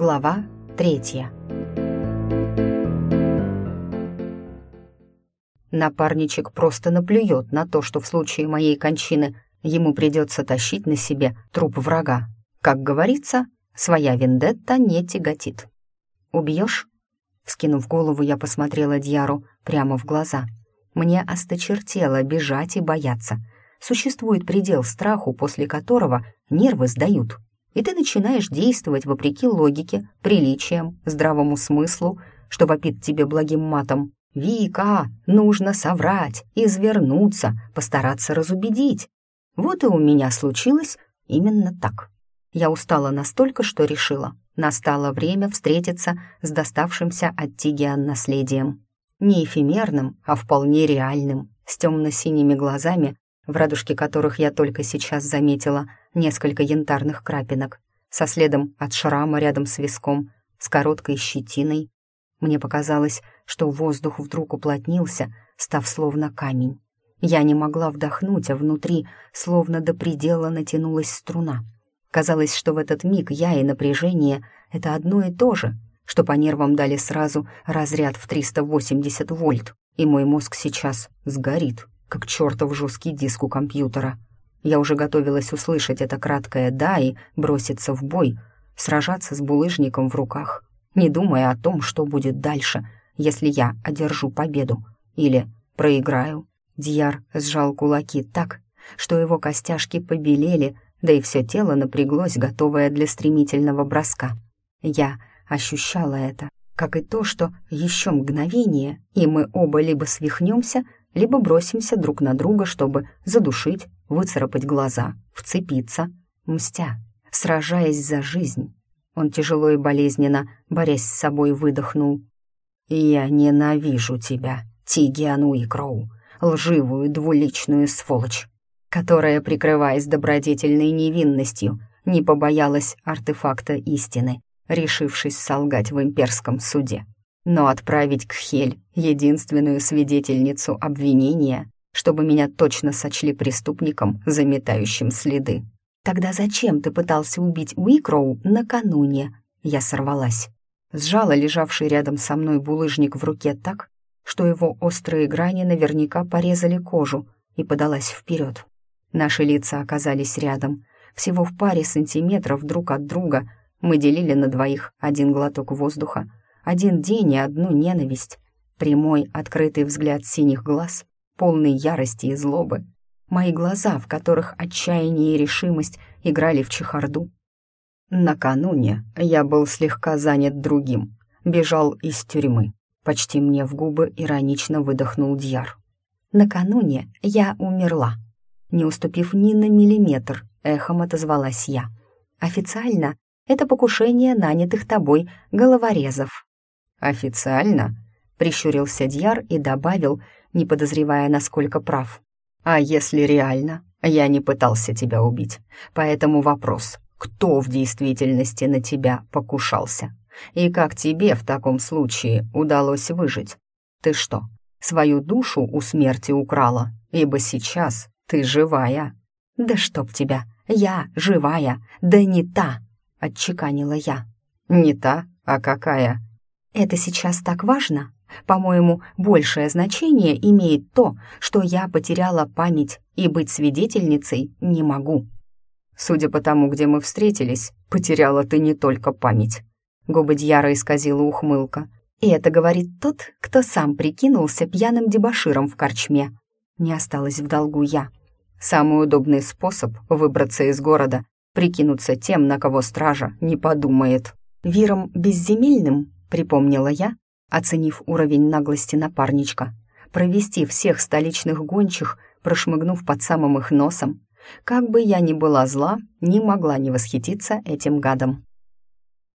Глава третья. Напарничек просто наплюет на то, что в случае моей кончины ему придется тащить на себе труп врага. Как говорится, своя вендетта не тяготит. «Убьешь?» Вскинув голову, я посмотрела Дьяру прямо в глаза. Мне осточертело бежать и бояться. Существует предел страху, после которого нервы сдают. И ты начинаешь действовать вопреки логике, приличиям, здравому смыслу, что вопит тебе благим матом. «Вика, нужно соврать, извернуться, постараться разубедить». Вот и у меня случилось именно так. Я устала настолько, что решила. Настало время встретиться с доставшимся от Тигиан наследием. Не эфемерным, а вполне реальным, с темно-синими глазами, в радужке которых я только сейчас заметила несколько янтарных крапинок, со следом от шрама рядом с виском, с короткой щетиной. Мне показалось, что воздух вдруг уплотнился, став словно камень. Я не могла вдохнуть, а внутри словно до предела натянулась струна. Казалось, что в этот миг я и напряжение — это одно и то же, что по нервам дали сразу разряд в 380 вольт, и мой мозг сейчас сгорит, как чертов жесткий диск у компьютера. Я уже готовилась услышать это краткое «да» и броситься в бой, сражаться с булыжником в руках, не думая о том, что будет дальше, если я одержу победу или проиграю. Дьяр сжал кулаки так, что его костяшки побелели, да и все тело напряглось, готовое для стремительного броска. Я ощущала это, как и то, что еще мгновение, и мы оба либо свихнемся, либо бросимся друг на друга, чтобы задушить, выцарапать глаза, вцепиться, мстя, сражаясь за жизнь. Он тяжело и болезненно, борясь с собой, выдохнул. «Я ненавижу тебя, Тигиан Уикроу, лживую двуличную сволочь, которая, прикрываясь добродетельной невинностью, не побоялась артефакта истины, решившись солгать в имперском суде но отправить к Хель единственную свидетельницу обвинения, чтобы меня точно сочли преступником, заметающим следы. Тогда зачем ты пытался убить Уикроу накануне? Я сорвалась. Сжала лежавший рядом со мной булыжник в руке так, что его острые грани наверняка порезали кожу, и подалась вперед. Наши лица оказались рядом. Всего в паре сантиметров друг от друга мы делили на двоих один глоток воздуха, один день и одну ненависть. Прямой, открытый взгляд синих глаз, полный ярости и злобы. Мои глаза, в которых отчаяние и решимость играли в чехарду. Накануне я был слегка занят другим. Бежал из тюрьмы. Почти мне в губы иронично выдохнул Дьяр. Накануне я умерла. Не уступив ни на миллиметр, эхом отозвалась я. Официально это покушение нанятых тобой головорезов. «Официально?» — прищурился Дьяр и добавил, не подозревая, насколько прав. «А если реально? Я не пытался тебя убить. Поэтому вопрос, кто в действительности на тебя покушался? И как тебе в таком случае удалось выжить? Ты что, свою душу у смерти украла? Ибо сейчас ты живая». «Да чтоб тебя! Я живая, да не та!» — отчеканила я. «Не та? А какая?» Это сейчас так важно? По-моему, большее значение имеет то, что я потеряла память и быть свидетельницей не могу. Судя по тому, где мы встретились, потеряла ты не только память. Губы Дьяра исказила ухмылка. И это говорит тот, кто сам прикинулся пьяным дебоширом в корчме. Не осталось в долгу я. Самый удобный способ выбраться из города — прикинуться тем, на кого стража не подумает. Виром безземельным припомнила я, оценив уровень наглости напарничка. Провести всех столичных гончих, прошмыгнув под самым их носом. Как бы я ни была зла, не могла не восхититься этим гадом.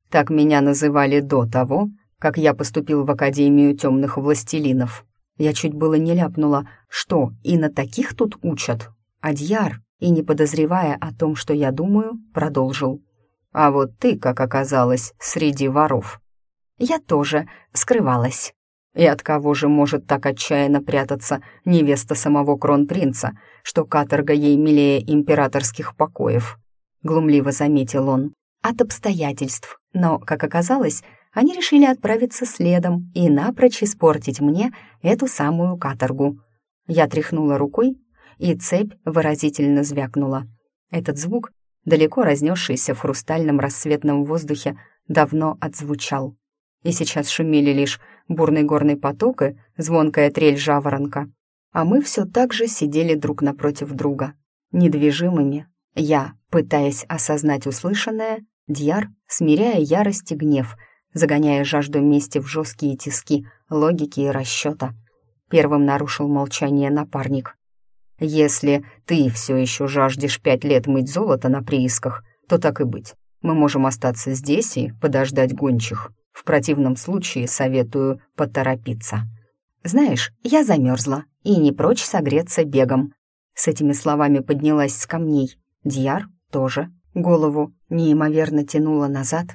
Так меня называли до того, как я поступил в Академию темных властелинов. Я чуть было не ляпнула, что и на таких тут учат. Адьяр, и не подозревая о том, что я думаю, продолжил. А вот ты, как оказалось, среди воров. Я тоже скрывалась. И от кого же может так отчаянно прятаться невеста самого кронпринца, что каторга ей милее императорских покоев? Глумливо заметил он. от обстоятельств, но, как оказалось, они решили отправиться следом и напрочь испортить мне эту самую каторгу. Я тряхнула рукой, и цепь выразительно звякнула. Этот звук, далеко разнесшийся в хрустальном рассветном воздухе, давно отзвучал. И сейчас шумели лишь бурный горный поток и звонкая трель жаворонка. А мы все так же сидели друг напротив друга, недвижимыми. Я, пытаясь осознать услышанное, Дьяр, смиряя ярость и гнев, загоняя жажду мести в жесткие тиски логики и расчета. Первым нарушил молчание напарник. «Если ты все еще жаждешь пять лет мыть золото на приисках, то так и быть. Мы можем остаться здесь и подождать гончих. В противном случае советую поторопиться». «Знаешь, я замерзла и не прочь согреться бегом». С этими словами поднялась с камней. Дьяр тоже. Голову неимоверно тянула назад.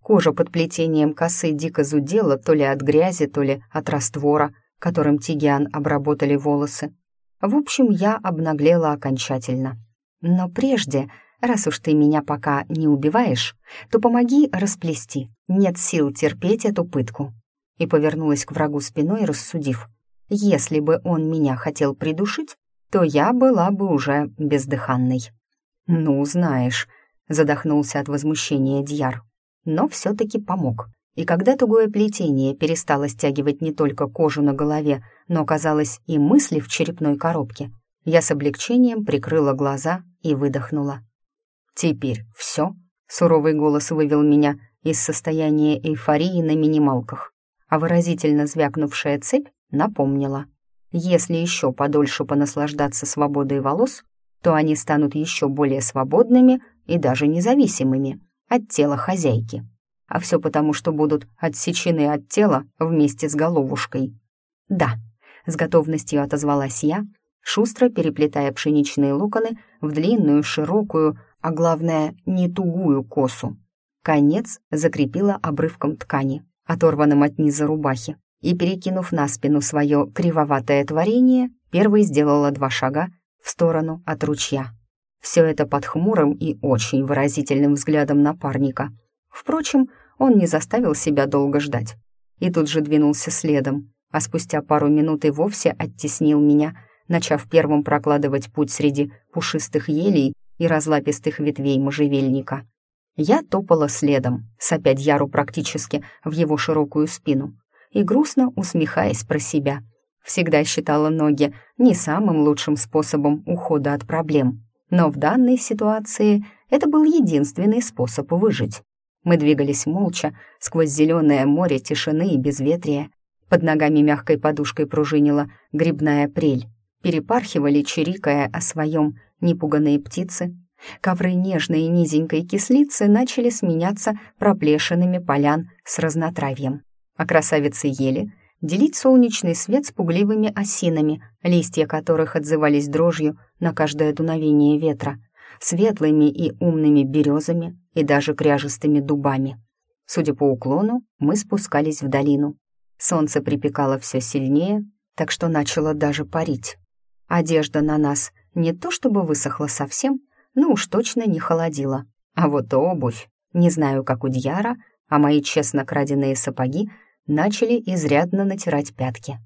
Кожа под плетением косы дико зудела то ли от грязи, то ли от раствора, которым Тигиан обработали волосы. В общем, я обнаглела окончательно. Но прежде, раз уж ты меня пока не убиваешь, то помоги расплести. Нет сил терпеть эту пытку. И повернулась к врагу спиной, рассудив. Если бы он меня хотел придушить, то я была бы уже бездыханной. «Ну, знаешь», — задохнулся от возмущения Дьяр, но все-таки помог. И когда тугое плетение перестало стягивать не только кожу на голове, но, казалось, и мысли в черепной коробке, я с облегчением прикрыла глаза и выдохнула. «Теперь все?» — суровый голос вывел меня из состояния эйфории на минималках, а выразительно звякнувшая цепь напомнила. «Если еще подольше понаслаждаться свободой волос, то они станут еще более свободными и даже независимыми от тела хозяйки. А все потому, что будут отсечены от тела вместе с головушкой. «Да», — с готовностью отозвалась я, шустро переплетая пшеничные локоны в длинную, широкую, а главное, не тугую косу. Конец закрепила обрывком ткани, оторванным от низа рубахи, и, перекинув на спину свое кривоватое творение, первой сделала два шага в сторону от ручья. Все это под хмурым и очень выразительным взглядом напарника. Впрочем, он не заставил себя долго ждать. И тут же двинулся следом, а спустя пару минут и вовсе оттеснил меня, начав первым прокладывать путь среди пушистых елей и разлапистых ветвей можжевельника. Я топала следом, сопя Яру практически в его широкую спину, и грустно усмехаясь про себя. Всегда считала ноги не самым лучшим способом ухода от проблем. Но в данной ситуации это был единственный способ выжить. Мы двигались молча сквозь зеленое море тишины и безветрия. Под ногами мягкой подушкой пружинила грибная прель. Перепархивали, чирикая о своем непуганные птицы. Ковры нежной и низенькой кислицы начали сменяться проплешинами полян с разнотравьем. А красавицы ели — делить солнечный свет с пугливыми осинами, листья которых отзывались дрожью на каждое дуновение ветра, светлыми и умными березами и даже кряжестыми дубами. Судя по уклону, мы спускались в долину. Солнце припекало все сильнее, так что начало даже парить. Одежда на нас не то чтобы высохла совсем, но уж точно не холодила. А вот обувь, не знаю, как у Дьяра, а мои честно краденые сапоги — начали изрядно натирать пятки.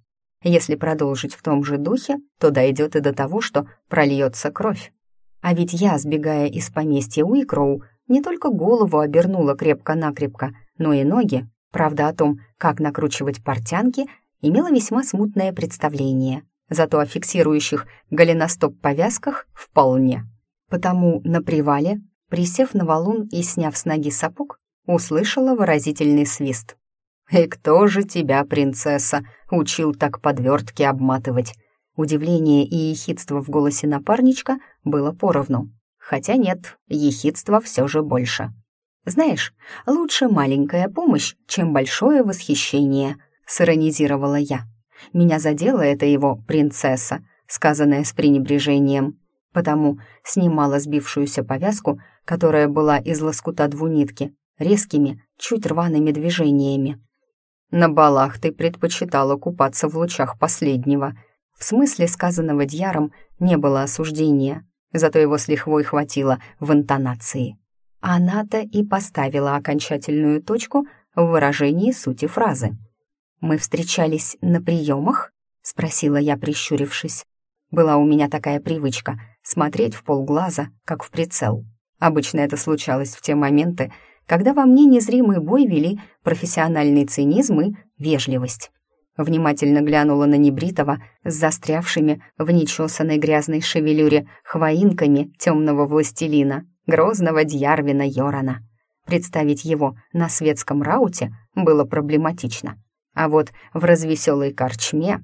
Если продолжить в том же духе, то дойдет и до того, что прольется кровь. А ведь я, сбегая из поместья Уикроу, не только голову обернула крепко-накрепко, но и ноги. Правда, о том, как накручивать портянки, имела весьма смутное представление. Зато о фиксирующих голеностоп-повязках вполне. Потому на привале, присев на валун и сняв с ноги сапог, услышала выразительный свист. «И кто же тебя, принцесса, учил так подвертки обматывать?» Удивление и ехидство в голосе напарничка было поровну. Хотя нет, ехидства все же больше. «Знаешь, лучше маленькая помощь, чем большое восхищение», — сиронизировала я. Меня задела это его «принцесса», сказанная с пренебрежением, потому снимала сбившуюся повязку, которая была из лоскута двунитки, резкими, чуть рваными движениями. На балах ты предпочитала купаться в лучах последнего. В смысле сказанного Дьяром не было осуждения, зато его с лихвой хватило в интонации. Она-то и поставила окончательную точку в выражении сути фразы. «Мы встречались на приемах?» — спросила я, прищурившись. Была у меня такая привычка — смотреть в полглаза, как в прицел. Обычно это случалось в те моменты, когда во мне незримый бой вели профессиональный цинизм и вежливость. Внимательно глянула на небритого с застрявшими в нечесанной грязной шевелюре хвоинками темного властелина, грозного Дьярвина Йорана. Представить его на светском рауте было проблематично. А вот в развеселой корчме...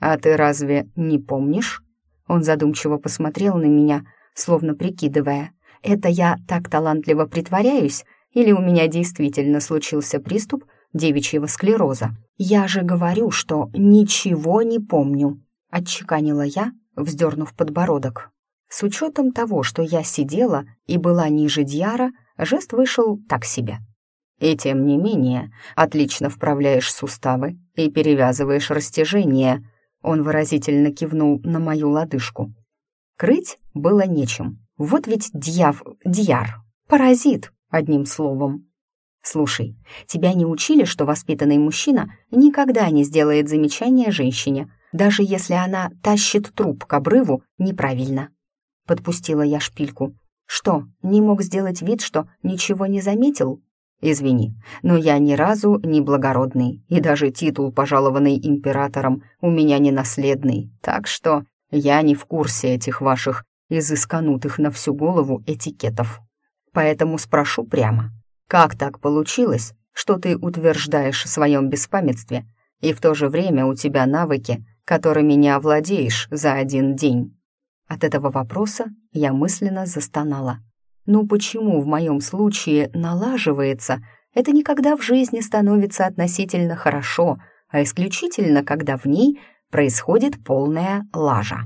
«А ты разве не помнишь?» Он задумчиво посмотрел на меня, словно прикидывая, «Это я так талантливо притворяюсь, или у меня действительно случился приступ девичьего склероза? Я же говорю, что ничего не помню», — отчеканила я, вздернув подбородок. С учетом того, что я сидела и была ниже Дьяра, жест вышел так себе. И тем не менее, отлично вправляешь суставы и перевязываешь растяжение. Он выразительно кивнул на мою лодыжку. Крыть было нечем. Вот ведь дьяв... дьяр. Паразит, одним словом. Слушай, тебя не учили, что воспитанный мужчина никогда не сделает замечания женщине, даже если она тащит труп к обрыву неправильно. Подпустила я шпильку. Что, не мог сделать вид, что ничего не заметил? Извини, но я ни разу не благородный, и даже титул, пожалованный императором, у меня не наследный, так что я не в курсе этих ваших изысканутых на всю голову этикетов. Поэтому спрошу прямо, как так получилось, что ты утверждаешь о своем беспамятстве, и в то же время у тебя навыки, которыми не овладеешь за один день? От этого вопроса я мысленно застонала. Ну почему в моем случае налаживается, это никогда в жизни становится относительно хорошо, а исключительно, когда в ней происходит полная лажа.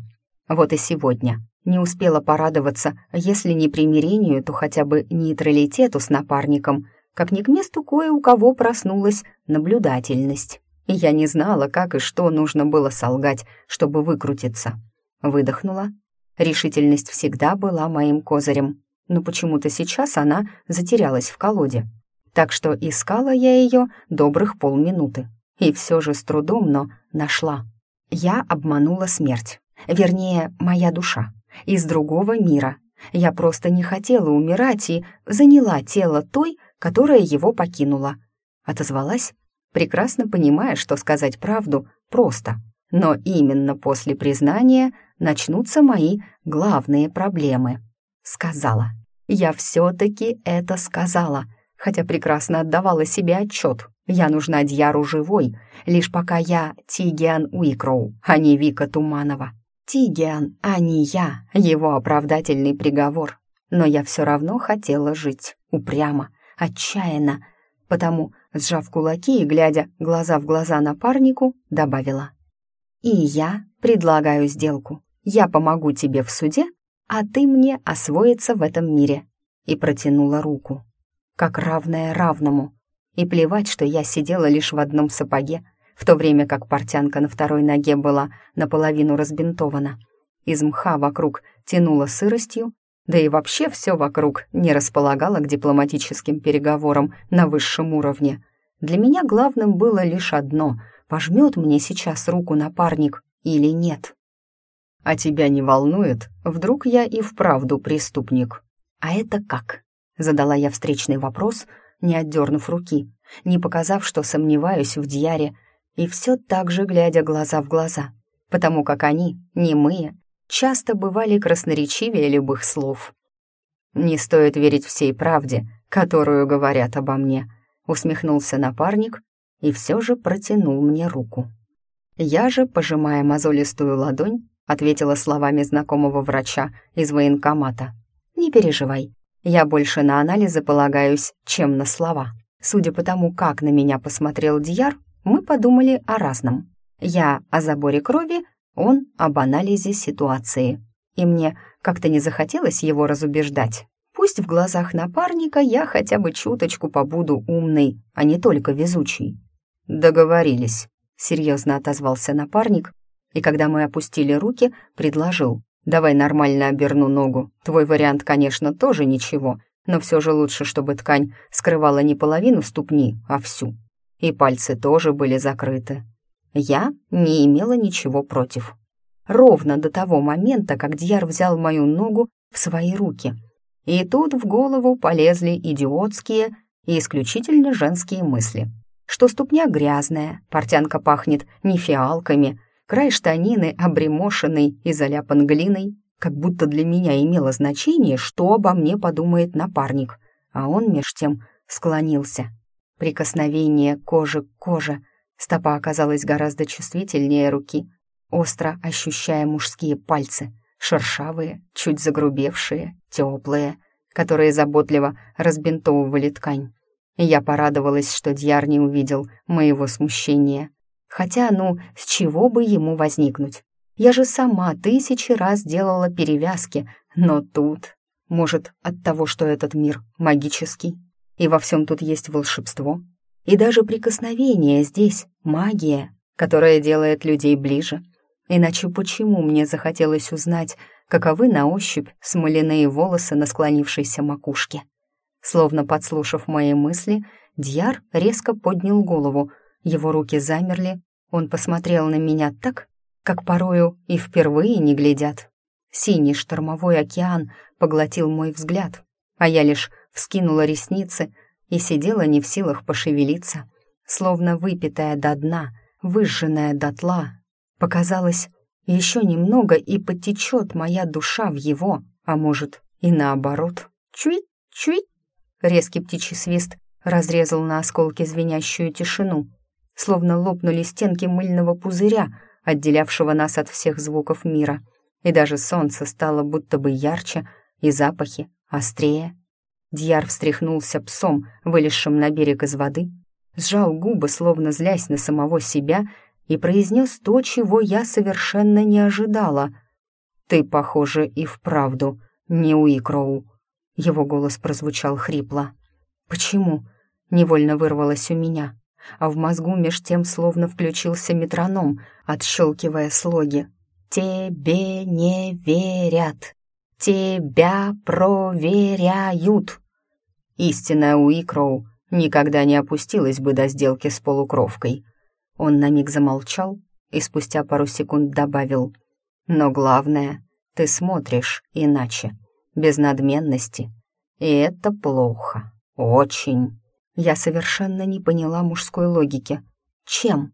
Вот и сегодня не успела порадоваться, если не примирению, то хотя бы нейтралитету с напарником, как не к месту кое у кого проснулась наблюдательность. И я не знала, как и что нужно было солгать, чтобы выкрутиться. Выдохнула Решительность всегда была моим козырем, но почему-то сейчас она затерялась в колоде. Так что искала я ее добрых полминуты. И все же с трудом, но нашла. Я обманула смерть. Вернее, моя душа. Из другого мира. Я просто не хотела умирать и заняла тело той, которая его покинула. Отозвалась, прекрасно понимая, что сказать правду просто. Но именно после признания начнутся мои главные проблемы. Сказала. Я все-таки это сказала, хотя прекрасно отдавала себе отчет. Я нужна Дьяру живой, лишь пока я Тигиан Уикроу, а не Вика Туманова. Тигиан, а не я, его оправдательный приговор. Но я все равно хотела жить, упрямо, отчаянно, потому, сжав кулаки и глядя глаза в глаза напарнику, добавила. И я предлагаю сделку. Я помогу тебе в суде, а ты мне освоиться в этом мире. И протянула руку. Как равная равному. И плевать, что я сидела лишь в одном сапоге, в то время как портянка на второй ноге была наполовину разбинтована. Из мха вокруг тянуло сыростью, да и вообще все вокруг не располагало к дипломатическим переговорам на высшем уровне. Для меня главным было лишь одно — пожмет мне сейчас руку напарник или нет. «А тебя не волнует? Вдруг я и вправду преступник?» «А это как?» — задала я встречный вопрос, не отдернув руки, не показав, что сомневаюсь в Дьяре, и все так же глядя глаза в глаза, потому как они, немые, часто бывали красноречивее любых слов. «Не стоит верить всей правде, которую говорят обо мне», — усмехнулся напарник и все же протянул мне руку. Я же, пожимая мозолистую ладонь, ответила словами знакомого врача из военкомата. «Не переживай, я больше на анализы полагаюсь, чем на слова. Судя по тому, как на меня посмотрел Дьяр, мы подумали о разном. Я о заборе крови, он об анализе ситуации. И мне как-то не захотелось его разубеждать. Пусть в глазах напарника я хотя бы чуточку побуду умной, а не только везучей. «Договорились», — серьезно отозвался напарник, и когда мы опустили руки, предложил. «Давай нормально оберну ногу. Твой вариант, конечно, тоже ничего, но все же лучше, чтобы ткань скрывала не половину ступни, а всю. И пальцы тоже были закрыты. Я не имела ничего против. Ровно до того момента, как Дьяр взял мою ногу в свои руки. И тут в голову полезли идиотские и исключительно женские мысли. Что ступня грязная, портянка пахнет не фиалками, край штанины обремошенный и заляпан глиной, как будто для меня имело значение, что обо мне подумает напарник, а он меж тем склонился. Прикосновение кожи к коже, стопа оказалась гораздо чувствительнее руки, остро ощущая мужские пальцы, шершавые, чуть загрубевшие, теплые, которые заботливо разбинтовывали ткань. Я порадовалась, что Дьяр не увидел моего смущения. Хотя, ну, с чего бы ему возникнуть? Я же сама тысячи раз делала перевязки, но тут... Может, от того, что этот мир магический, и во всем тут есть волшебство, и даже прикосновение здесь — магия, которая делает людей ближе. Иначе почему мне захотелось узнать, каковы на ощупь смоляные волосы на склонившейся макушке? Словно подслушав мои мысли, Дьяр резко поднял голову, его руки замерли, он посмотрел на меня так, как порою и впервые не глядят. Синий штормовой океан поглотил мой взгляд, а я лишь вскинула ресницы и сидела не в силах пошевелиться, словно выпитая до дна, выжженная дотла. Показалось, еще немного и потечет моя душа в его, а может и наоборот. Чуить, чуить. Резкий птичий свист разрезал на осколки звенящую тишину, словно лопнули стенки мыльного пузыря — отделявшего нас от всех звуков мира, и даже солнце стало будто бы ярче, и запахи острее. Дьяр встряхнулся псом, вылезшим на берег из воды, сжал губы, словно злясь на самого себя, и произнес то, чего я совершенно не ожидала. «Ты, похоже, и вправду не Уикроу». Его голос прозвучал хрипло. «Почему?» — невольно вырвалось у меня а в мозгу меж тем словно включился метроном, отщелкивая слоги. «Тебе не верят, тебя проверяют». Истинная Уикроу никогда не опустилась бы до сделки с полукровкой. Он на миг замолчал и спустя пару секунд добавил. «Но главное, ты смотришь иначе, без надменности, и это плохо, очень». Я совершенно не поняла мужской логики. Чем?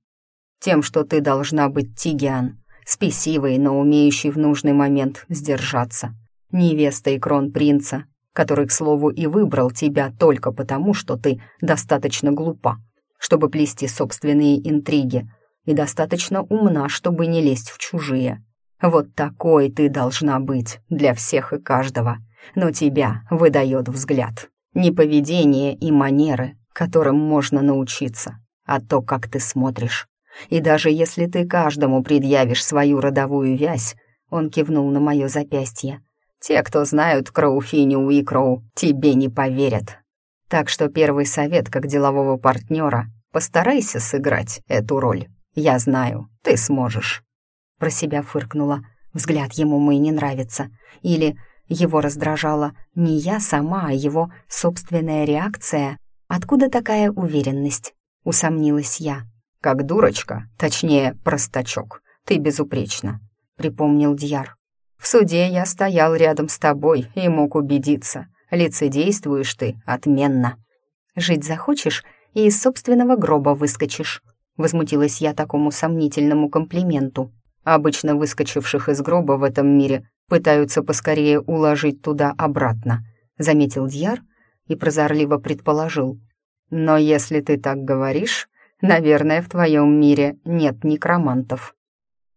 Тем, что ты должна быть Тигиан, спесивой, но умеющей в нужный момент сдержаться. Невеста и кронпринца, который, к слову, и выбрал тебя только потому, что ты достаточно глупа, чтобы плести собственные интриги, и достаточно умна, чтобы не лезть в чужие. Вот такой ты должна быть для всех и каждого, но тебя выдает взгляд не поведение и манеры, которым можно научиться, а то, как ты смотришь. И даже если ты каждому предъявишь свою родовую вязь, он кивнул на мое запястье, те, кто знают Кроуфини Уикроу, тебе не поверят. Так что первый совет как делового партнера — постарайся сыграть эту роль. Я знаю, ты сможешь. Про себя фыркнула. Взгляд ему мой не нравится. Или его раздражала не я сама, а его собственная реакция. Откуда такая уверенность? Усомнилась я. Как дурочка, точнее, простачок. Ты безупречна, припомнил Дьяр. В суде я стоял рядом с тобой и мог убедиться. Лицедействуешь ты отменно. Жить захочешь и из собственного гроба выскочишь. Возмутилась я такому сомнительному комплименту. Обычно выскочивших из гроба в этом мире пытаются поскорее уложить туда обратно», — заметил Дьяр и прозорливо предположил. «Но если ты так говоришь, наверное, в твоем мире нет некромантов».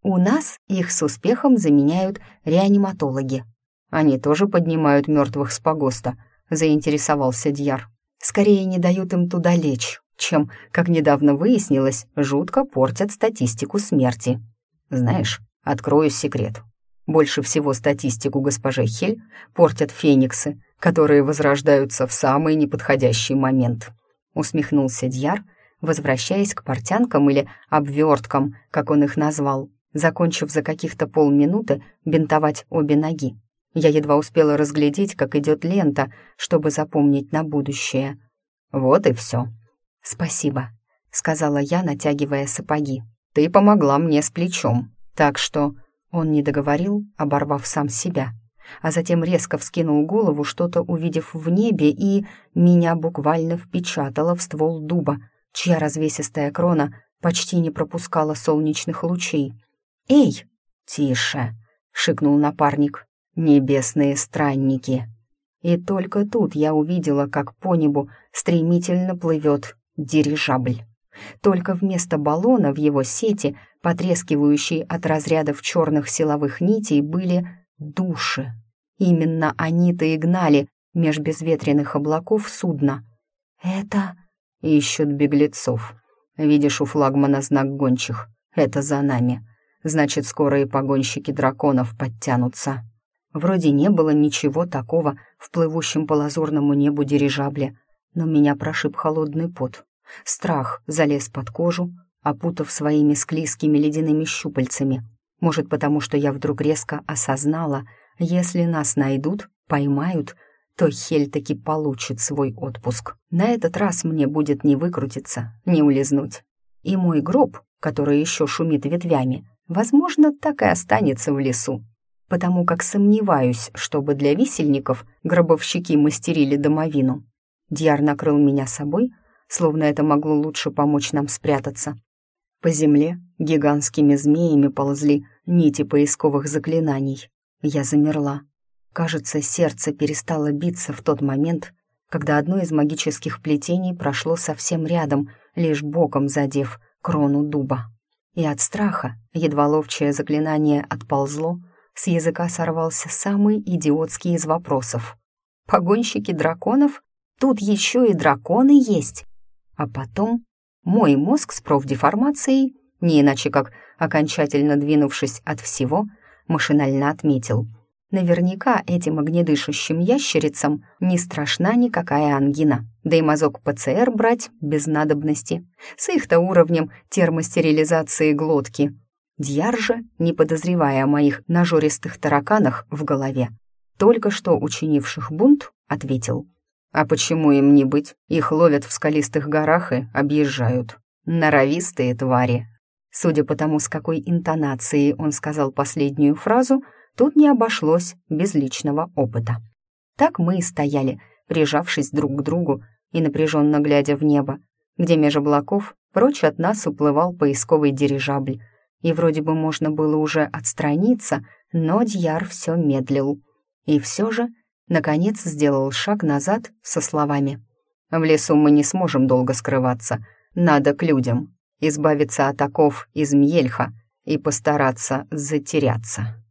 «У нас их с успехом заменяют реаниматологи». «Они тоже поднимают мертвых с погоста», — заинтересовался Дьяр. «Скорее не дают им туда лечь, чем, как недавно выяснилось, жутко портят статистику смерти. Знаешь, открою секрет. Больше всего статистику госпожи Хель портят фениксы, которые возрождаются в самый неподходящий момент. Усмехнулся Дьяр, возвращаясь к портянкам или обверткам, как он их назвал, закончив за каких-то полминуты бинтовать обе ноги. Я едва успела разглядеть, как идет лента, чтобы запомнить на будущее. Вот и все. «Спасибо», — сказала я, натягивая сапоги. «Ты помогла мне с плечом, так что...» Он не договорил, оборвав сам себя, а затем резко вскинул голову, что-то увидев в небе, и меня буквально впечатало в ствол дуба, чья развесистая крона почти не пропускала солнечных лучей. «Эй!» «Тише!» — шикнул напарник. «Небесные странники!» И только тут я увидела, как по небу стремительно плывет дирижабль. Только вместо баллона в его сети, потрескивающей от разрядов черных силовых нитей, были души. Именно они-то и гнали меж безветренных облаков судно. «Это...» — ищут беглецов. Видишь у флагмана знак гончих. Это за нами. Значит, скоро и погонщики драконов подтянутся. Вроде не было ничего такого в плывущем по лазурному небу дирижабле, но меня прошиб холодный пот. Страх залез под кожу, опутав своими склизкими ледяными щупальцами. Может, потому что я вдруг резко осознала, если нас найдут, поймают, то Хель таки получит свой отпуск. На этот раз мне будет не выкрутиться, не улизнуть. И мой гроб, который еще шумит ветвями, возможно, так и останется в лесу, потому как сомневаюсь, чтобы для висельников гробовщики мастерили домовину. Дьяр накрыл меня собой, словно это могло лучше помочь нам спрятаться. По земле гигантскими змеями ползли нити поисковых заклинаний. Я замерла, Кажется, сердце перестало биться в тот момент, когда одно из магических плетений прошло совсем рядом, лишь боком задев крону дуба. И от страха едва ловчее заклинание отползло, с языка сорвался самый идиотский из вопросов. «Погонщики драконов? Тут еще и драконы есть!» А потом мой мозг с профдеформацией, не иначе как окончательно двинувшись от всего, машинально отметил — Наверняка этим огнедышащим ящерицам не страшна никакая ангина, да и мазок ПЦР брать без надобности, с их-то уровнем термостерилизации глотки. Дьяр же, не подозревая о моих нажористых тараканах в голове, только что учинивших бунт, ответил. «А почему им не быть? Их ловят в скалистых горах и объезжают. Норовистые твари». Судя по тому, с какой интонацией он сказал последнюю фразу, Тут не обошлось без личного опыта. Так мы и стояли, прижавшись друг к другу и напряженно глядя в небо, где меж облаков прочь от нас уплывал поисковый дирижабль. И вроде бы можно было уже отстраниться, но Дьяр все медлил. И все же, наконец, сделал шаг назад со словами. «В лесу мы не сможем долго скрываться. Надо к людям, избавиться от оков из Мьельха и постараться затеряться».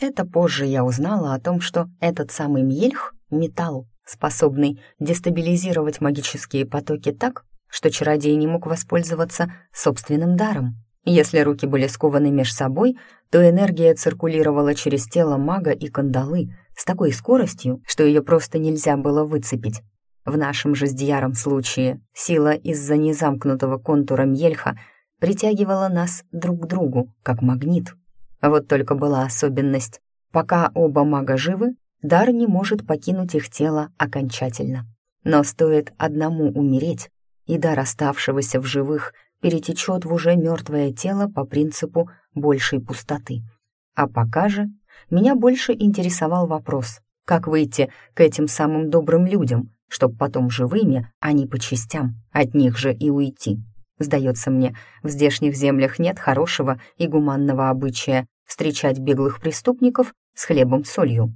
Это позже я узнала о том, что этот самый Мьельх — металл, способный дестабилизировать магические потоки так, что чародей не мог воспользоваться собственным даром. Если руки были скованы меж собой, то энергия циркулировала через тело мага и кандалы с такой скоростью, что ее просто нельзя было выцепить. В нашем же с Дьяром случае сила из-за незамкнутого контура Мьельха притягивала нас друг к другу, как магнит. Вот только была особенность. Пока оба мага живы, дар не может покинуть их тело окончательно. Но стоит одному умереть, и дар оставшегося в живых перетечет в уже мертвое тело по принципу большей пустоты. А пока же меня больше интересовал вопрос, как выйти к этим самым добрым людям, чтобы потом живыми, а не по частям, от них же и уйти. Сдается мне, в здешних землях нет хорошего и гуманного обычая встречать беглых преступников с хлебом-солью.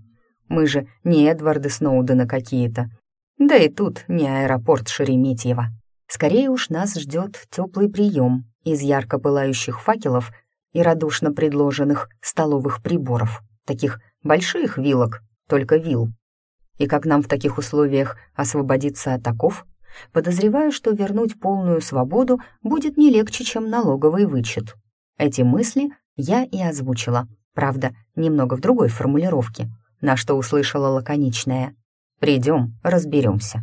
Мы же не Эдварды Сноудена какие-то. Да и тут не аэропорт Шереметьево. Скорее уж нас ждет теплый прием из ярко пылающих факелов и радушно предложенных столовых приборов, таких больших вилок, только вил. И как нам в таких условиях освободиться от оков, Подозреваю, что вернуть полную свободу будет не легче, чем налоговый вычет. Эти мысли я и озвучила, правда, немного в другой формулировке, на что услышала лаконичное «Придем, разберемся».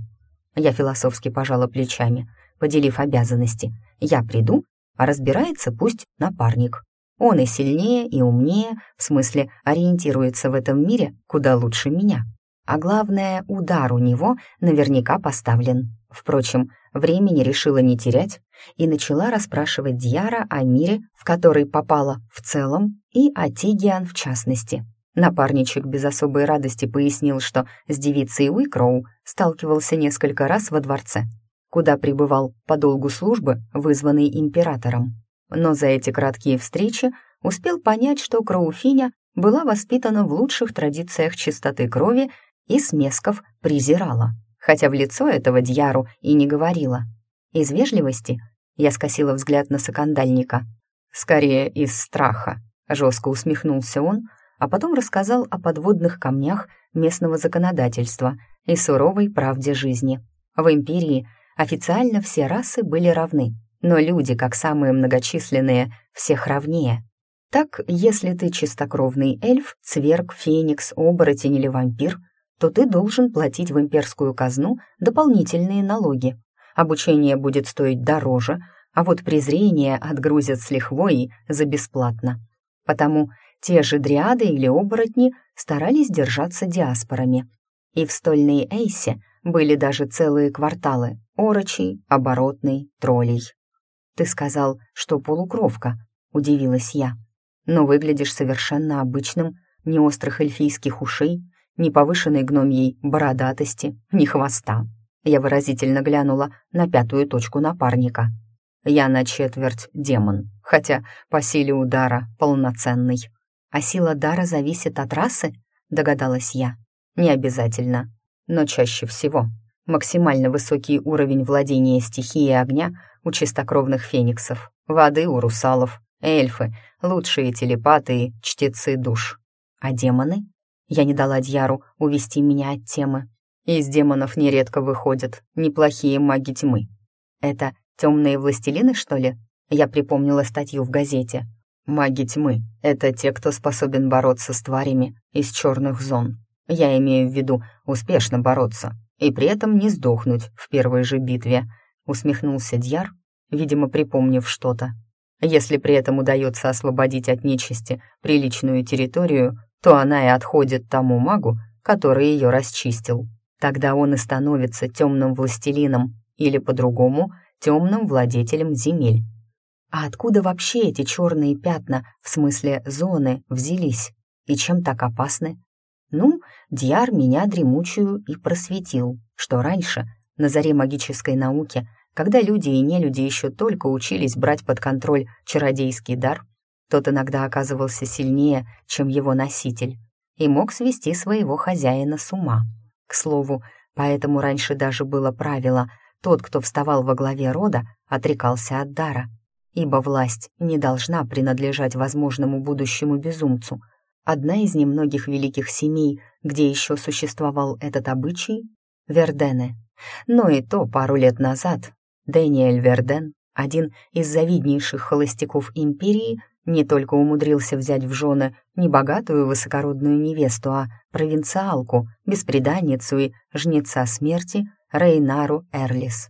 Я философски пожала плечами, поделив обязанности. Я приду, а разбирается пусть напарник. Он и сильнее, и умнее, в смысле ориентируется в этом мире куда лучше меня. А главное, удар у него наверняка поставлен. Впрочем, времени решила не терять и начала расспрашивать Дьяра о мире, в который попала в целом, и о Тигиан в частности. Напарничек без особой радости пояснил, что с девицей Уикроу сталкивался несколько раз во дворце, куда пребывал по долгу службы, вызванный императором но за эти краткие встречи успел понять, что Кроуфиня была воспитана в лучших традициях чистоты крови и смесков презирала, хотя в лицо этого Дьяру и не говорила. Из вежливости я скосила взгляд на сокандальника. «Скорее из страха», — жестко усмехнулся он, а потом рассказал о подводных камнях местного законодательства и суровой правде жизни. В империи официально все расы были равны, но люди, как самые многочисленные, всех равнее. Так, если ты чистокровный эльф, цверг, феникс, оборотень или вампир, то ты должен платить в имперскую казну дополнительные налоги. Обучение будет стоить дороже, а вот презрение отгрузят с лихвой за бесплатно. Потому те же дриады или оборотни старались держаться диаспорами. И в стольной Эйсе были даже целые кварталы — орочий, оборотный, троллей. «Ты сказал, что полукровка», — удивилась я. «Но выглядишь совершенно обычным, ни острых эльфийских ушей, ни повышенной гномьей бородатости, ни хвоста». Я выразительно глянула на пятую точку напарника. «Я на четверть демон, хотя по силе удара полноценный. А сила дара зависит от расы?» — догадалась я. «Не обязательно, но чаще всего. Максимально высокий уровень владения стихией огня у чистокровных фениксов, воды у русалов, эльфы, лучшие телепаты и чтецы душ. А демоны? Я не дала Дьяру увести меня от темы. Из демонов нередко выходят неплохие маги тьмы. Это темные властелины, что ли? Я припомнила статью в газете. Маги тьмы — это те, кто способен бороться с тварями из черных зон. Я имею в виду успешно бороться и при этом не сдохнуть в первой же битве — усмехнулся Дьяр, видимо, припомнив что-то. Если при этом удается освободить от нечисти приличную территорию, то она и отходит тому магу, который ее расчистил. Тогда он и становится темным властелином или, по-другому, темным владетелем земель. А откуда вообще эти черные пятна, в смысле зоны, взялись? И чем так опасны? Ну, Дьяр меня дремучую и просветил, что раньше, на заре магической науки, когда люди и нелюди еще только учились брать под контроль чародейский дар, тот иногда оказывался сильнее, чем его носитель, и мог свести своего хозяина с ума. К слову, поэтому раньше даже было правило «тот, кто вставал во главе рода, отрекался от дара», ибо власть не должна принадлежать возможному будущему безумцу. Одна из немногих великих семей, где еще существовал этот обычай — Вердены. Но и то пару лет назад Дэниэль Верден, один из завиднейших холостяков империи, не только умудрился взять в жены не богатую высокородную невесту, а провинциалку, беспреданницу и жнеца смерти Рейнару Эрлис,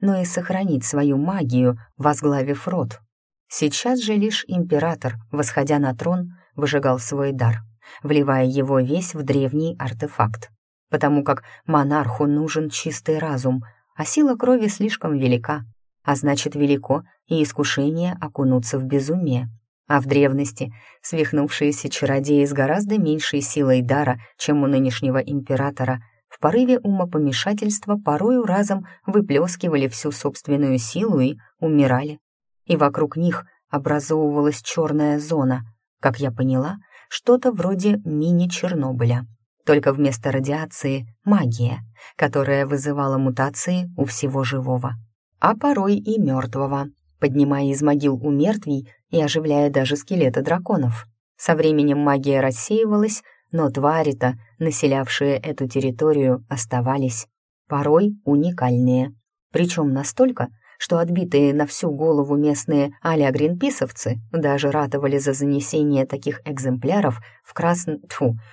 но и сохранить свою магию, возглавив род. Сейчас же лишь император, восходя на трон, выжигал свой дар, вливая его весь в древний артефакт, потому как монарху нужен чистый разум — а сила крови слишком велика, а значит, велико и искушение окунуться в безумие. А в древности свихнувшиеся чародеи с гораздо меньшей силой дара, чем у нынешнего императора, в порыве умопомешательства порою разом выплескивали всю собственную силу и умирали. И вокруг них образовывалась черная зона, как я поняла, что-то вроде мини-Чернобыля только вместо радиации — магия, которая вызывала мутации у всего живого, а порой и мертвого, поднимая из могил у мертвей и оживляя даже скелеты драконов. Со временем магия рассеивалась, но твари-то, населявшие эту территорию, оставались, порой уникальные. Причем настолько, что отбитые на всю голову местные а-ля гринписовцы даже ратовали за занесение таких экземпляров в красную,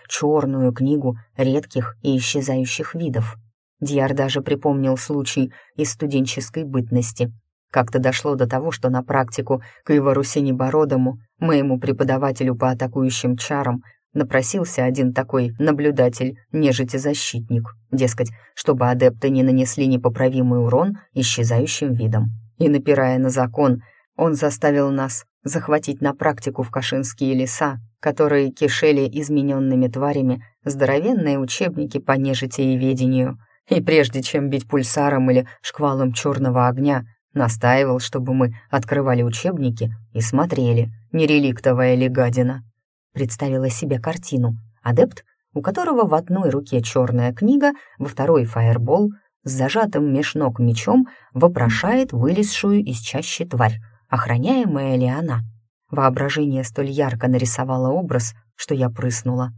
черную книгу редких и исчезающих видов. Дьяр даже припомнил случай из студенческой бытности. Как-то дошло до того, что на практику к Ивару Синебородому, моему преподавателю по атакующим чарам, напросился один такой наблюдатель, нежити-защитник, дескать, чтобы адепты не нанесли непоправимый урон исчезающим видом. И напирая на закон, он заставил нас захватить на практику в Кашинские леса, которые кишели измененными тварями, здоровенные учебники по нежити и ведению. И прежде чем бить пульсаром или шквалом черного огня, настаивал, чтобы мы открывали учебники и смотрели, не реликтовая ли гадина. Представила себе картину. Адепт, у которого в одной руке черная книга, во второй фаербол, с зажатым меж ног мечом вопрошает вылезшую из чащи тварь, охраняемая ли она. Воображение столь ярко нарисовало образ, что я прыснула.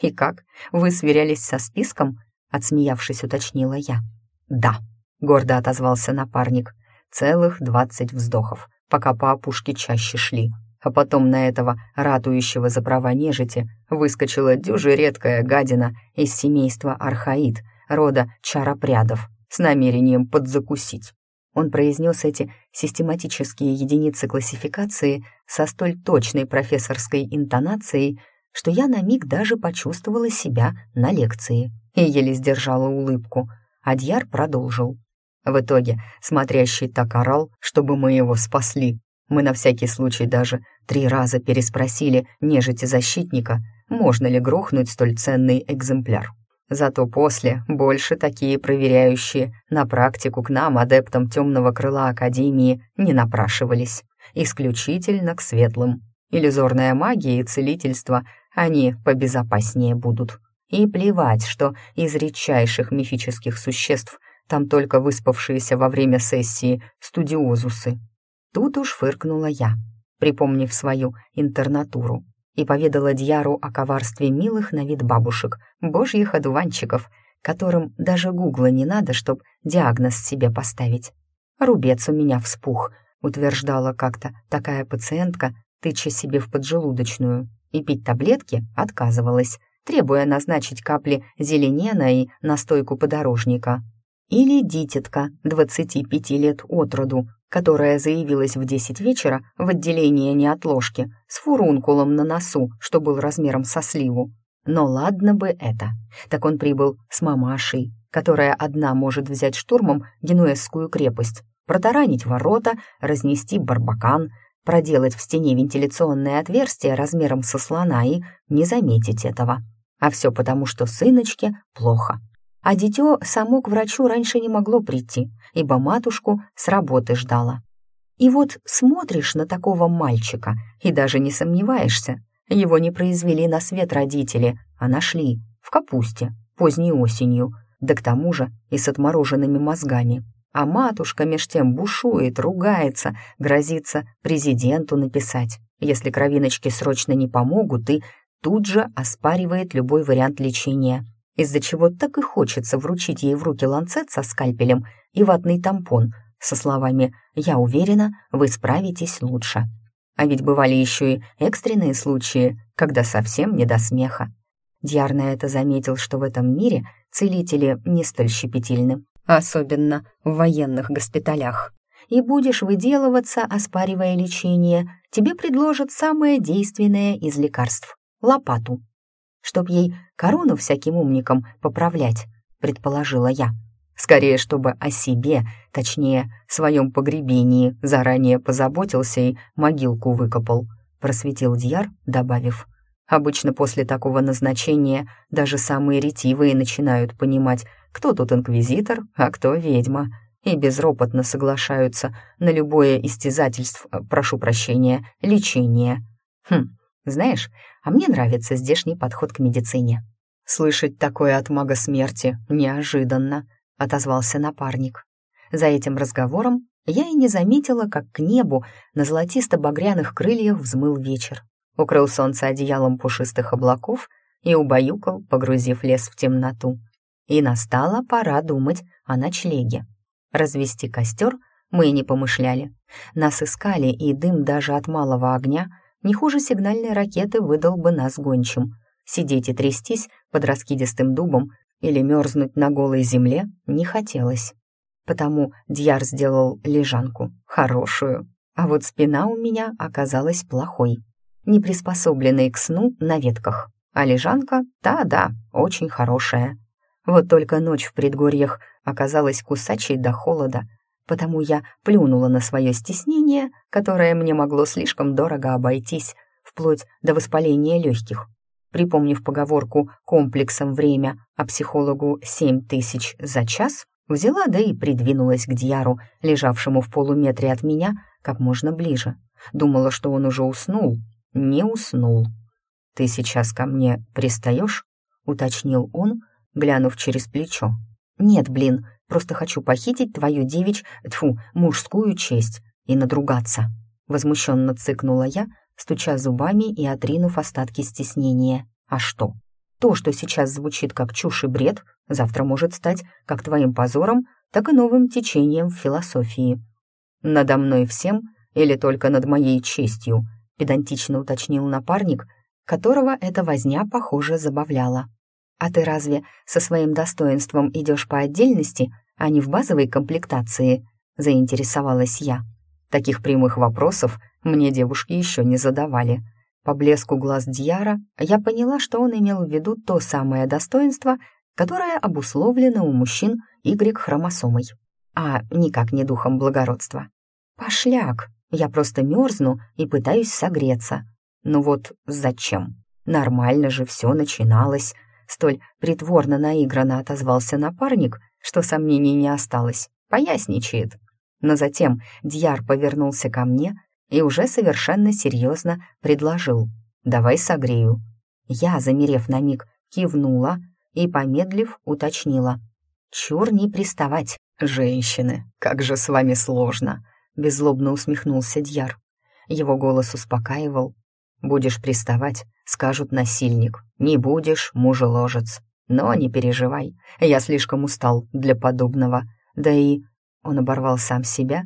«И как? Вы сверялись со списком?» — отсмеявшись, уточнила я. «Да», — гордо отозвался напарник. «Целых двадцать вздохов, пока по опушке чаще шли. А потом на этого ратующего за права нежити выскочила дюже редкая гадина из семейства архаид, рода чаропрядов, с намерением подзакусить. Он произнес эти систематические единицы классификации со столь точной профессорской интонацией, что я на миг даже почувствовала себя на лекции и еле сдержала улыбку. Адьяр продолжил. В итоге смотрящий так орал, чтобы мы его спасли. Мы на всякий случай даже три раза переспросили нежити защитника, можно ли грохнуть столь ценный экземпляр. Зато после больше такие проверяющие на практику к нам, адептам темного крыла Академии, не напрашивались. Исключительно к светлым. Иллюзорная магия и целительство, они побезопаснее будут. И плевать, что из редчайших мифических существ там только выспавшиеся во время сессии студиозусы. Тут уж фыркнула я, припомнив свою интернатуру и поведала Дьяру о коварстве милых на вид бабушек, божьих одуванчиков, которым даже гугла не надо, чтоб диагноз себе поставить. «Рубец у меня вспух», — утверждала как-то такая пациентка, тыча себе в поджелудочную, и пить таблетки отказывалась, требуя назначить капли зеленена и настойку подорожника. Или дитятка, 25 лет от роду, которая заявилась в десять вечера в отделение неотложки с фурункулом на носу, что был размером со сливу. Но ладно бы это. Так он прибыл с мамашей, которая одна может взять штурмом Генуэзскую крепость, протаранить ворота, разнести барбакан, проделать в стене вентиляционное отверстие размером со слона и не заметить этого. А все потому, что сыночке плохо а дитё само к врачу раньше не могло прийти, ибо матушку с работы ждала. И вот смотришь на такого мальчика и даже не сомневаешься, его не произвели на свет родители, а нашли в капусте поздней осенью, да к тому же и с отмороженными мозгами. А матушка меж тем бушует, ругается, грозится президенту написать. Если кровиночки срочно не помогут, и тут же оспаривает любой вариант лечения из-за чего так и хочется вручить ей в руки ланцет со скальпелем и ватный тампон со словами «Я уверена, вы справитесь лучше». А ведь бывали еще и экстренные случаи, когда совсем не до смеха. Дьяр на это заметил, что в этом мире целители не столь щепетильны, особенно в военных госпиталях. И будешь выделываться, оспаривая лечение, тебе предложат самое действенное из лекарств — лопату чтоб ей корону всяким умникам поправлять, предположила я. Скорее, чтобы о себе, точнее, своем погребении заранее позаботился и могилку выкопал, просветил Дьяр, добавив. Обычно после такого назначения даже самые ретивые начинают понимать, кто тут инквизитор, а кто ведьма, и безропотно соглашаются на любое истязательство, прошу прощения, лечение. Хм, знаешь, а мне нравится здешний подход к медицине». «Слышать такое от мага смерти неожиданно», — отозвался напарник. За этим разговором я и не заметила, как к небу на золотисто-багряных крыльях взмыл вечер. Укрыл солнце одеялом пушистых облаков и убаюкал, погрузив лес в темноту. И настала пора думать о ночлеге. Развести костер мы и не помышляли. Нас искали, и дым даже от малого огня — не хуже сигнальной ракеты выдал бы нас гончим. Сидеть и трястись под раскидистым дубом или мерзнуть на голой земле не хотелось. потому Дьяр сделал лежанку, хорошую. А вот спина у меня оказалась плохой, не приспособленной к сну на ветках. А лежанка, да-да, очень хорошая. Вот только ночь в предгорьях оказалась кусачей до холода, потому я плюнула на свое стеснение, которое мне могло слишком дорого обойтись, вплоть до воспаления легких. Припомнив поговорку «комплексом время», а психологу «семь тысяч за час», взяла да и придвинулась к Дьяру, лежавшему в полуметре от меня, как можно ближе. Думала, что он уже уснул. Не уснул. «Ты сейчас ко мне пристаешь?» — уточнил он, глянув через плечо. «Нет, блин, просто хочу похитить твою девич... тфу, мужскую честь и надругаться». Возмущенно цыкнула я, стуча зубами и отринув остатки стеснения. «А что? То, что сейчас звучит как чушь и бред, завтра может стать как твоим позором, так и новым течением в философии. Надо мной всем или только над моей честью?» педантично уточнил напарник, которого эта возня, похоже, забавляла. «А ты разве со своим достоинством идешь по отдельности, а не в базовой комплектации?» — заинтересовалась я. Таких прямых вопросов мне девушки еще не задавали. По блеску глаз Дьяра я поняла, что он имел в виду то самое достоинство, которое обусловлено у мужчин Y-хромосомой, а никак не духом благородства. «Пошляк! Я просто мерзну и пытаюсь согреться. Ну вот зачем? Нормально же все начиналось. Столь притворно наигранно отозвался напарник, что сомнений не осталось. Поясничает. Но затем Дьяр повернулся ко мне и уже совершенно серьезно предложил. «Давай согрею». Я, замерев на миг, кивнула и, помедлив, уточнила. «Чур не приставать, женщины, как же с вами сложно!» Беззлобно усмехнулся Дьяр. Его голос успокаивал, Будешь приставать, скажут насильник. Не будешь, мужеложец. Но не переживай, я слишком устал для подобного. Да и... Он оборвал сам себя,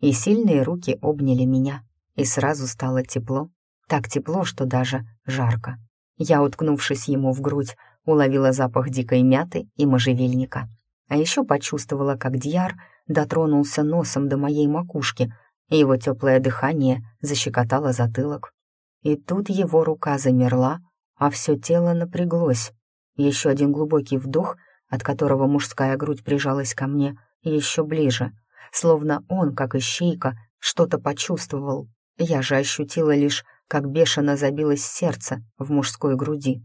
и сильные руки обняли меня. И сразу стало тепло. Так тепло, что даже жарко. Я, уткнувшись ему в грудь, уловила запах дикой мяты и можжевельника. А еще почувствовала, как Дьяр дотронулся носом до моей макушки, и его теплое дыхание защекотало затылок. И тут его рука замерла, а все тело напряглось. Еще один глубокий вдох, от которого мужская грудь прижалась ко мне еще ближе, словно он, как ищейка, что-то почувствовал. Я же ощутила лишь, как бешено забилось сердце в мужской груди.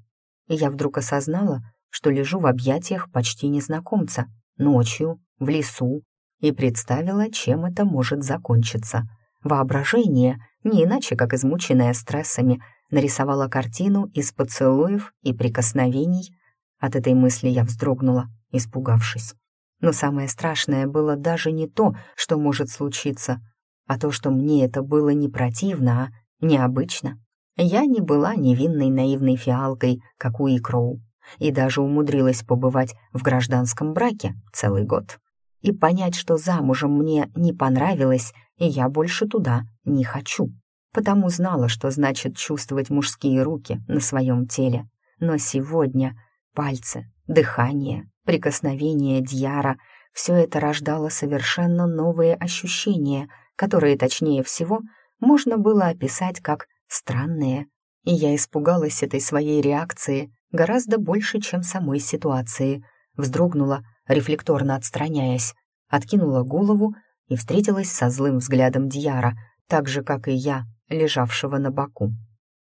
И я вдруг осознала, что лежу в объятиях почти незнакомца, ночью, в лесу, и представила, чем это может закончиться. Воображение не иначе, как измученная стрессами, нарисовала картину из поцелуев и прикосновений. От этой мысли я вздрогнула, испугавшись. Но самое страшное было даже не то, что может случиться, а то, что мне это было не противно, а необычно. Я не была невинной наивной фиалкой, как у Икроу, и даже умудрилась побывать в гражданском браке целый год. И понять, что замужем мне не понравилось, и я больше туда не хочу. Потому знала, что значит чувствовать мужские руки на своем теле. Но сегодня пальцы, дыхание, прикосновение Дьяра — все это рождало совершенно новые ощущения, которые, точнее всего, можно было описать как странные. И я испугалась этой своей реакции гораздо больше, чем самой ситуации. Вздрогнула, рефлекторно отстраняясь, откинула голову и встретилась со злым взглядом Дьяра, так же, как и я, лежавшего на боку.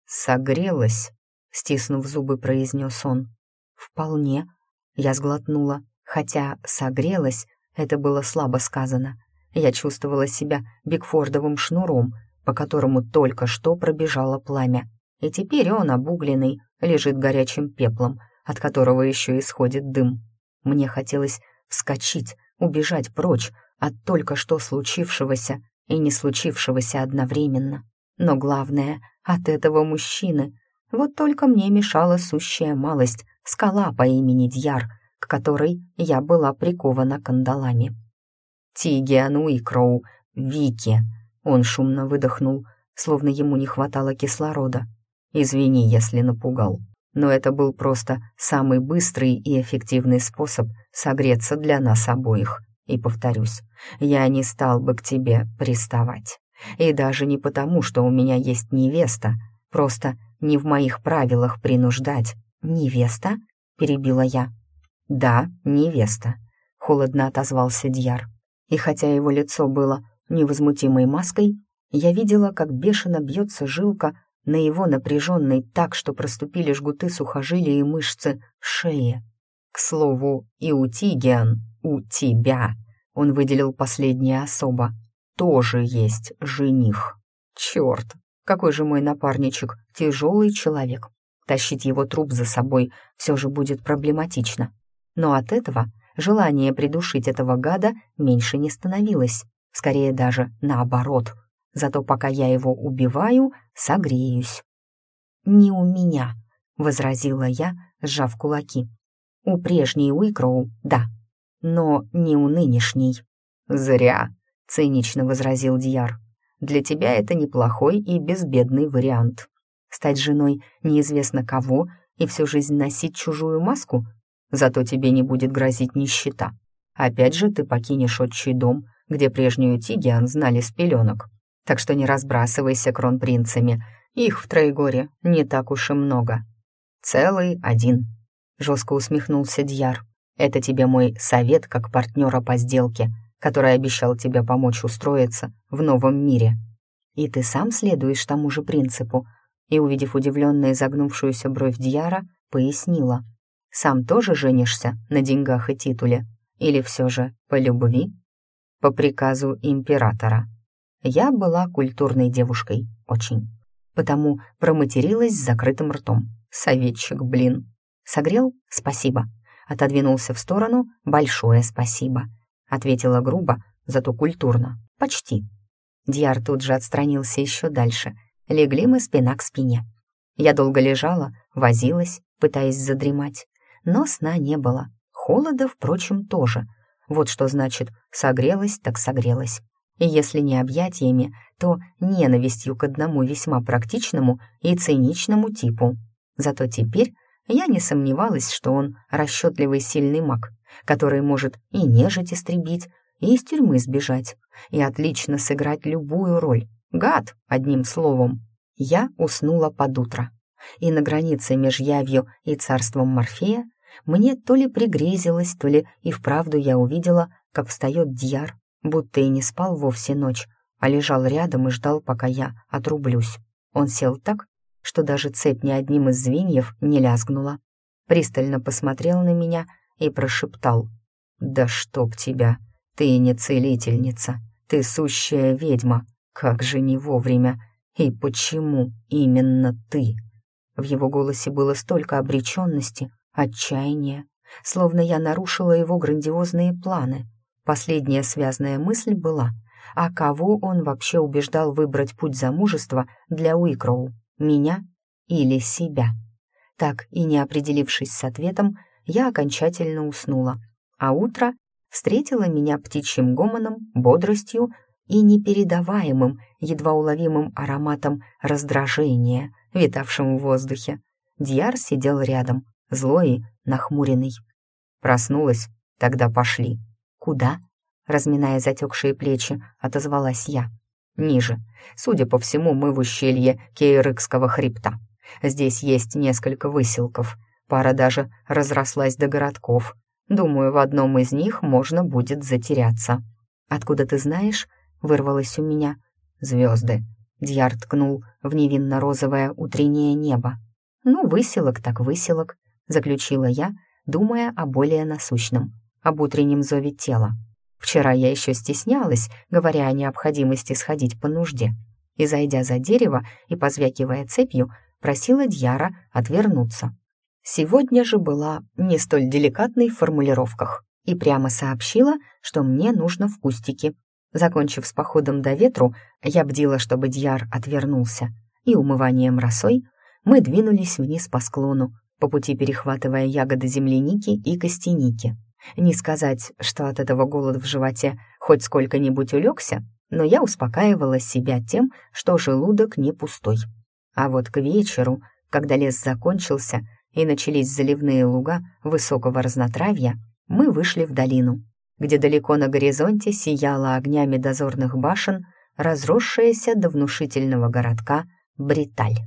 «Согрелась», — стиснув зубы, произнес он. «Вполне», — я сглотнула, хотя «согрелась» — это было слабо сказано. Я чувствовала себя Бигфордовым шнуром, по которому только что пробежало пламя. И теперь он, обугленный, лежит горячим пеплом, от которого еще исходит дым. Мне хотелось вскочить, убежать прочь от только что случившегося и не случившегося одновременно. Но главное, от этого мужчины. Вот только мне мешала сущая малость, скала по имени Дьяр, к которой я была прикована кандалами. «Тигиану и Кроу, Вики!» Он шумно выдохнул, словно ему не хватало кислорода. «Извини, если напугал, но это был просто самый быстрый и эффективный способ согреться для нас обоих. И повторюсь, я не стал бы к тебе приставать. И даже не потому, что у меня есть невеста, просто не в моих правилах принуждать. «Невеста?» — перебила я. «Да, невеста», — холодно отозвался Дьяр. И хотя его лицо было невозмутимой маской, я видела, как бешено бьется жилка на его напряженной так, что проступили жгуты сухожилия и мышцы шеи. К слову, и у Тигиан, у тебя, он выделил последнее особо, тоже есть жених. Черт, какой же мой напарничек, тяжелый человек. Тащить его труп за собой все же будет проблематично. Но от этого желание придушить этого гада меньше не становилось. Скорее даже наоборот. Зато пока я его убиваю, согреюсь. «Не у меня», — возразила я, сжав кулаки. «У прежней Уикроу, да, но не у нынешней». «Зря», — цинично возразил Дьяр. «Для тебя это неплохой и безбедный вариант. Стать женой неизвестно кого и всю жизнь носить чужую маску? Зато тебе не будет грозить нищета. Опять же ты покинешь отчий дом, где прежнюю Тигиан знали с пеленок. Так что не разбрасывайся кронпринцами, их в Троегоре не так уж и много. Целый один. Жестко усмехнулся Дьяр. Это тебе мой совет как партнера по сделке, который обещал тебе помочь устроиться в новом мире. И ты сам следуешь тому же принципу, и, увидев удивленно изогнувшуюся бровь Дьяра, пояснила. «Сам тоже женишься на деньгах и титуле? Или все же по любви?» «По приказу императора». Я была культурной девушкой, очень. Потому проматерилась с закрытым ртом. Советчик, блин. Согрел? Спасибо. Отодвинулся в сторону? Большое спасибо. Ответила грубо, зато культурно. Почти. Дьяр тут же отстранился еще дальше — Легли мы спина к спине. Я долго лежала, возилась, пытаясь задремать, но сна не было. Холода, впрочем, тоже. Вот что значит «согрелась, так согрелась». И если не объятиями, то ненавистью к одному весьма практичному и циничному типу. Зато теперь я не сомневалась, что он расчетливый сильный маг, который может и нежить истребить, и из тюрьмы сбежать, и отлично сыграть любую роль, Гад, одним словом. Я уснула под утро. И на границе меж явью и царством Морфея мне то ли пригрезилось, то ли и вправду я увидела, как встает Дьяр, будто и не спал вовсе ночь, а лежал рядом и ждал, пока я отрублюсь. Он сел так, что даже цепь ни одним из звеньев не лязгнула. Пристально посмотрел на меня и прошептал. «Да чтоб тебя! Ты не целительница, ты сущая ведьма, как же не вовремя? И почему именно ты? В его голосе было столько обреченности, отчаяния, словно я нарушила его грандиозные планы. Последняя связанная мысль была, а кого он вообще убеждал выбрать путь замужества для Уикроу, меня или себя? Так и не определившись с ответом, я окончательно уснула, а утро встретило меня птичьим гомоном, бодростью и непередаваемым, едва уловимым ароматом раздражения, витавшим в воздухе. Дьяр сидел рядом, злой и нахмуренный. Проснулась, тогда пошли. Куда? Разминая затекшие плечи, отозвалась я. Ниже. Судя по всему, мы в ущелье Кейрыкского хребта. Здесь есть несколько выселков. Пара даже разрослась до городков. Думаю, в одном из них можно будет затеряться. Откуда ты знаешь? вырвалось у меня. Звезды. Дьяр ткнул в невинно-розовое утреннее небо. «Ну, выселок так выселок», — заключила я, думая о более насущном, об утреннем зове тела. Вчера я еще стеснялась, говоря о необходимости сходить по нужде, и, зайдя за дерево и позвякивая цепью, просила Дьяра отвернуться. Сегодня же была не столь деликатной в формулировках и прямо сообщила, что мне нужно в кустике, Закончив с походом до ветру, я бдила, чтобы Дьяр отвернулся, и умыванием росой мы двинулись вниз по склону, по пути перехватывая ягоды земляники и костяники. Не сказать, что от этого голод в животе хоть сколько-нибудь улегся, но я успокаивала себя тем, что желудок не пустой. А вот к вечеру, когда лес закончился и начались заливные луга высокого разнотравья, мы вышли в долину. где далеко на горизонте сияла огнями дозорных башен разросшаяся до внушительного городка Бриталь.